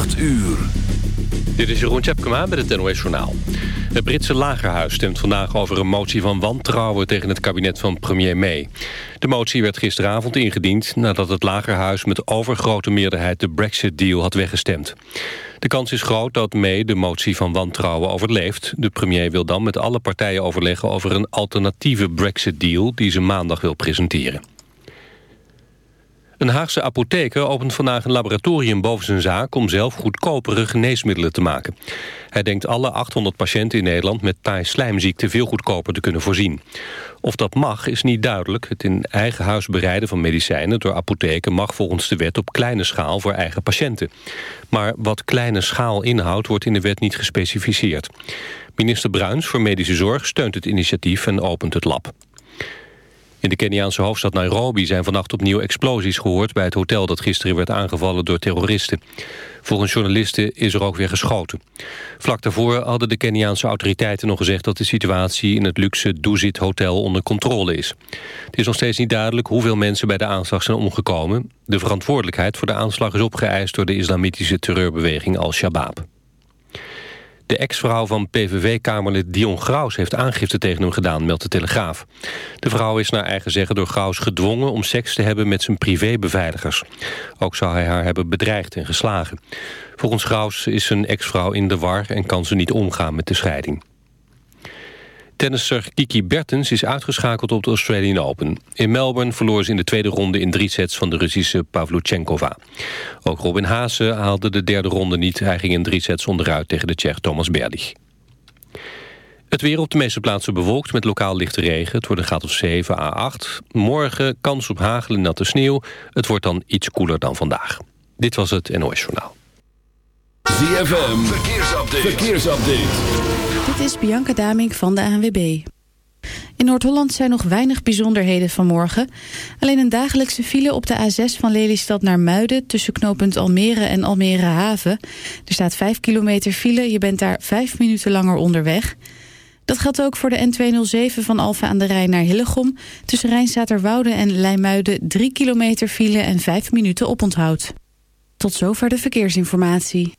8 uur. Dit is Jeroen Tjepkema met het NOS Journaal. Het Britse lagerhuis stemt vandaag over een motie van wantrouwen... tegen het kabinet van premier May. De motie werd gisteravond ingediend nadat het lagerhuis... met overgrote meerderheid de Brexit-deal had weggestemd. De kans is groot dat May de motie van wantrouwen overleeft. De premier wil dan met alle partijen overleggen... over een alternatieve Brexit-deal die ze maandag wil presenteren. Een Haagse apotheker opent vandaag een laboratorium boven zijn zaak... om zelf goedkopere geneesmiddelen te maken. Hij denkt alle 800 patiënten in Nederland met taai-slijmziekte... veel goedkoper te kunnen voorzien. Of dat mag, is niet duidelijk. Het in eigen huis bereiden van medicijnen door apotheken... mag volgens de wet op kleine schaal voor eigen patiënten. Maar wat kleine schaal inhoudt, wordt in de wet niet gespecificeerd. Minister Bruins voor Medische Zorg steunt het initiatief en opent het lab. In de Keniaanse hoofdstad Nairobi zijn vannacht opnieuw explosies gehoord... bij het hotel dat gisteren werd aangevallen door terroristen. Volgens journalisten is er ook weer geschoten. Vlak daarvoor hadden de Keniaanse autoriteiten nog gezegd... dat de situatie in het luxe Dusit Hotel onder controle is. Het is nog steeds niet duidelijk hoeveel mensen bij de aanslag zijn omgekomen. De verantwoordelijkheid voor de aanslag is opgeëist... door de islamitische terreurbeweging Al-Shabaab. De ex-vrouw van PVV-kamerlid Dion Graus heeft aangifte tegen hem gedaan, meldt de Telegraaf. De vrouw is naar eigen zeggen door Graus gedwongen om seks te hebben met zijn privébeveiligers. Ook zou hij haar hebben bedreigd en geslagen. Volgens Graus is zijn ex-vrouw in de war en kan ze niet omgaan met de scheiding. Tennisser Kiki Bertens is uitgeschakeld op de Australian Open. In Melbourne verloor ze in de tweede ronde in drie sets van de Russische Pavluchenkova. Ook Robin Haase haalde de derde ronde niet. Hij ging in drie sets onderuit tegen de Tsjech Thomas Berlich. Het weer op de meeste plaatsen bewolkt met lokaal lichte regen. Het wordt een graad of 7 à 8. Morgen kans op hagel en natte sneeuw. Het wordt dan iets koeler dan vandaag. Dit was het NOS Journaal. ZFM, verkeersupdate. verkeersupdate. Dit is Bianca Damink van de ANWB. In Noord-Holland zijn nog weinig bijzonderheden vanmorgen. Alleen een dagelijkse file op de A6 van Lelystad naar Muiden... tussen knooppunt Almere en Almere Haven. Er staat 5 kilometer file, je bent daar 5 minuten langer onderweg. Dat geldt ook voor de N207 van Alfa aan de Rijn naar Hillegom. Tussen Rijnstaterwoude en Leimuiden 3 kilometer file en 5 minuten oponthoud. Tot zover de verkeersinformatie.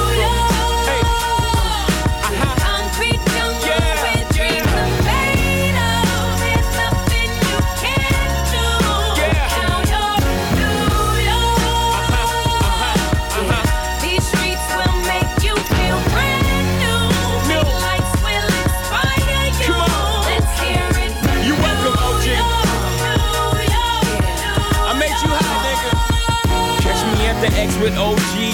With OG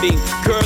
Blinding. Girls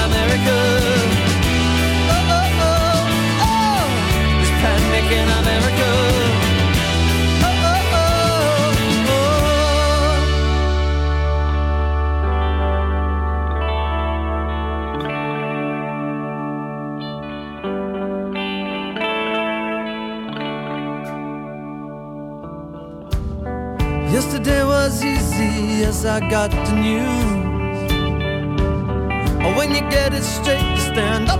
I got the news. When you get it straight, you stand up,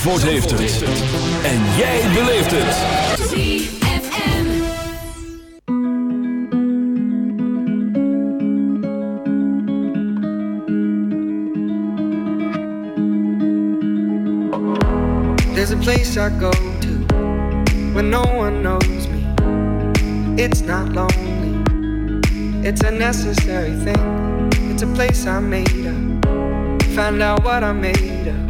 Zandvoort heeft het. En jij beleeft het. There's a place I go to when no one knows me. It's not lonely, it's a necessary thing. It's a place I made up. Find out what I'm made of.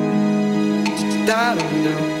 Da dum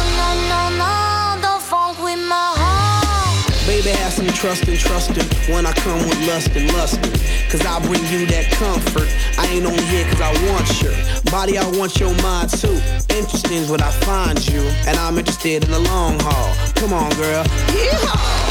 Baby, have some trust and trusting when I come with lust and lusting. Cause I bring you that comfort. I ain't on here cause I want your body, I want your mind too. Interesting is what I find you, and I'm interested in the long haul. Come on, girl. Yeehaw!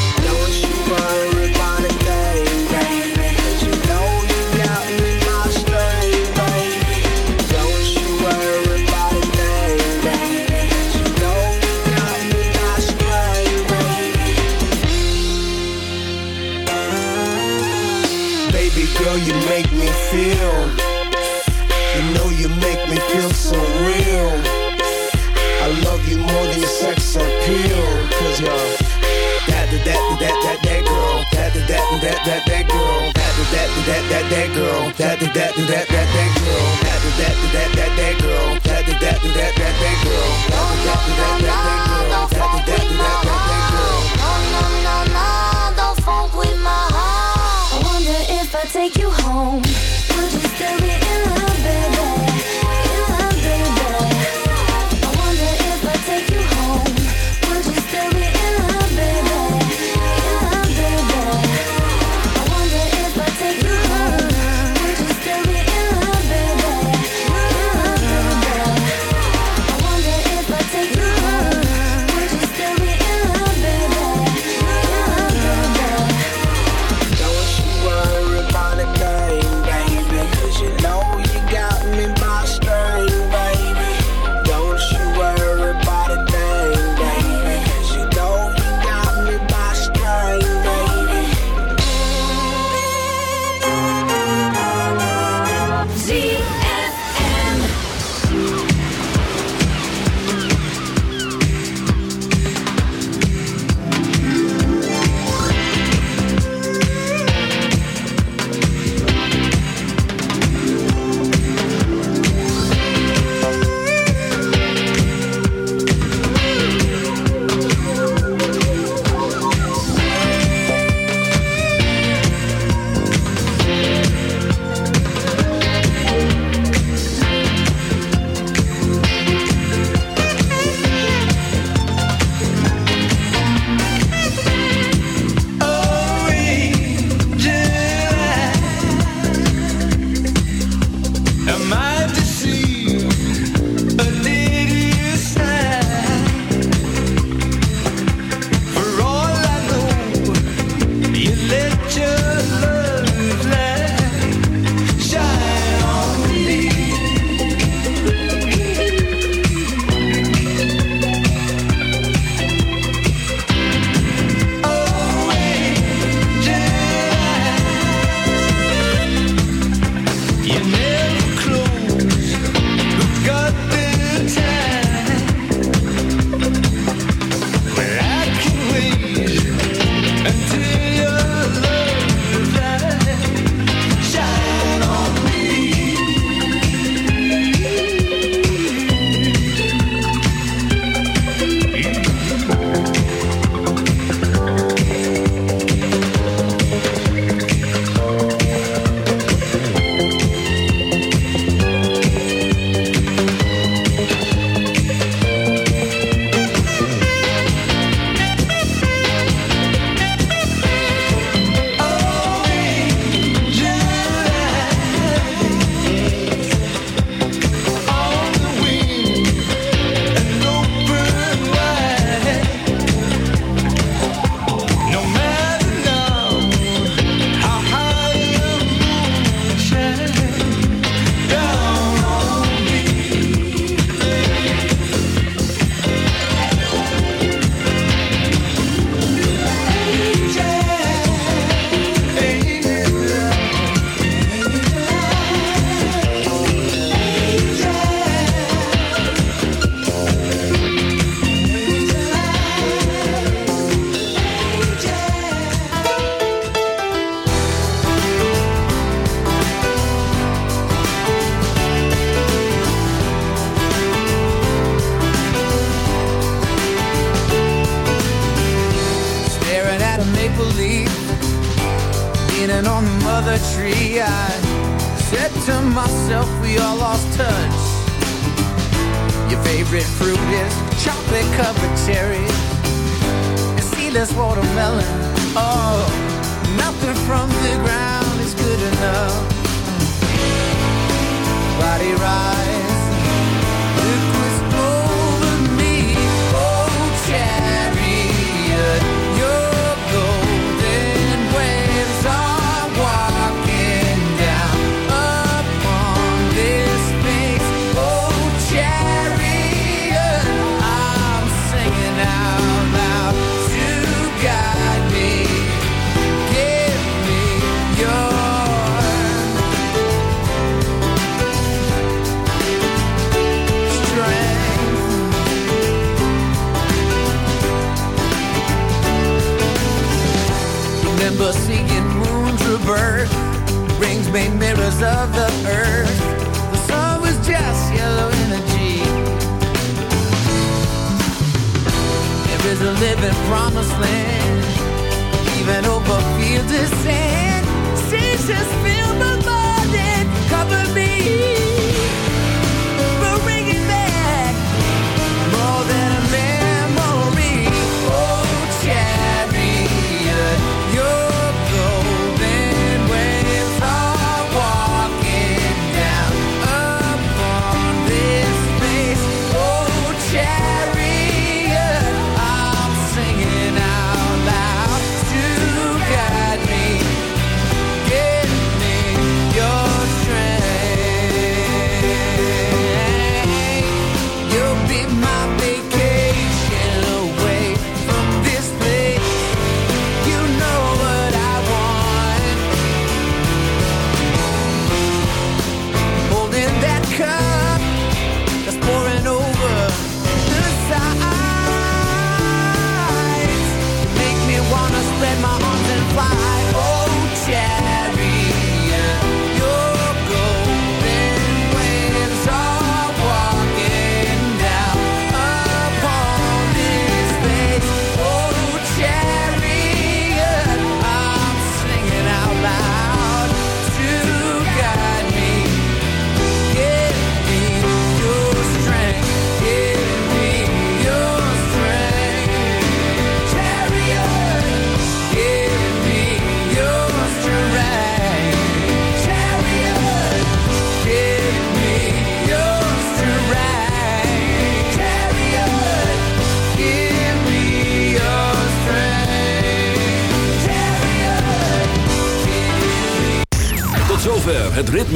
Baby girl, you make me feel. You know you make me feel so real. I love you more than your sex appeal. Cause you're that, that, that, that, that, that girl. That, that, that, that, that, that girl. That, that, that, that, that, girl. That, that, that, that, that, that girl. That, that, that, that, that, girl. That, that, that, that, that, girl. That, that, that, that, that, girl. That, that, that, that, that girl. No, no, no, no, don't funk with my heart. If I take you home, would you still be in love, baby?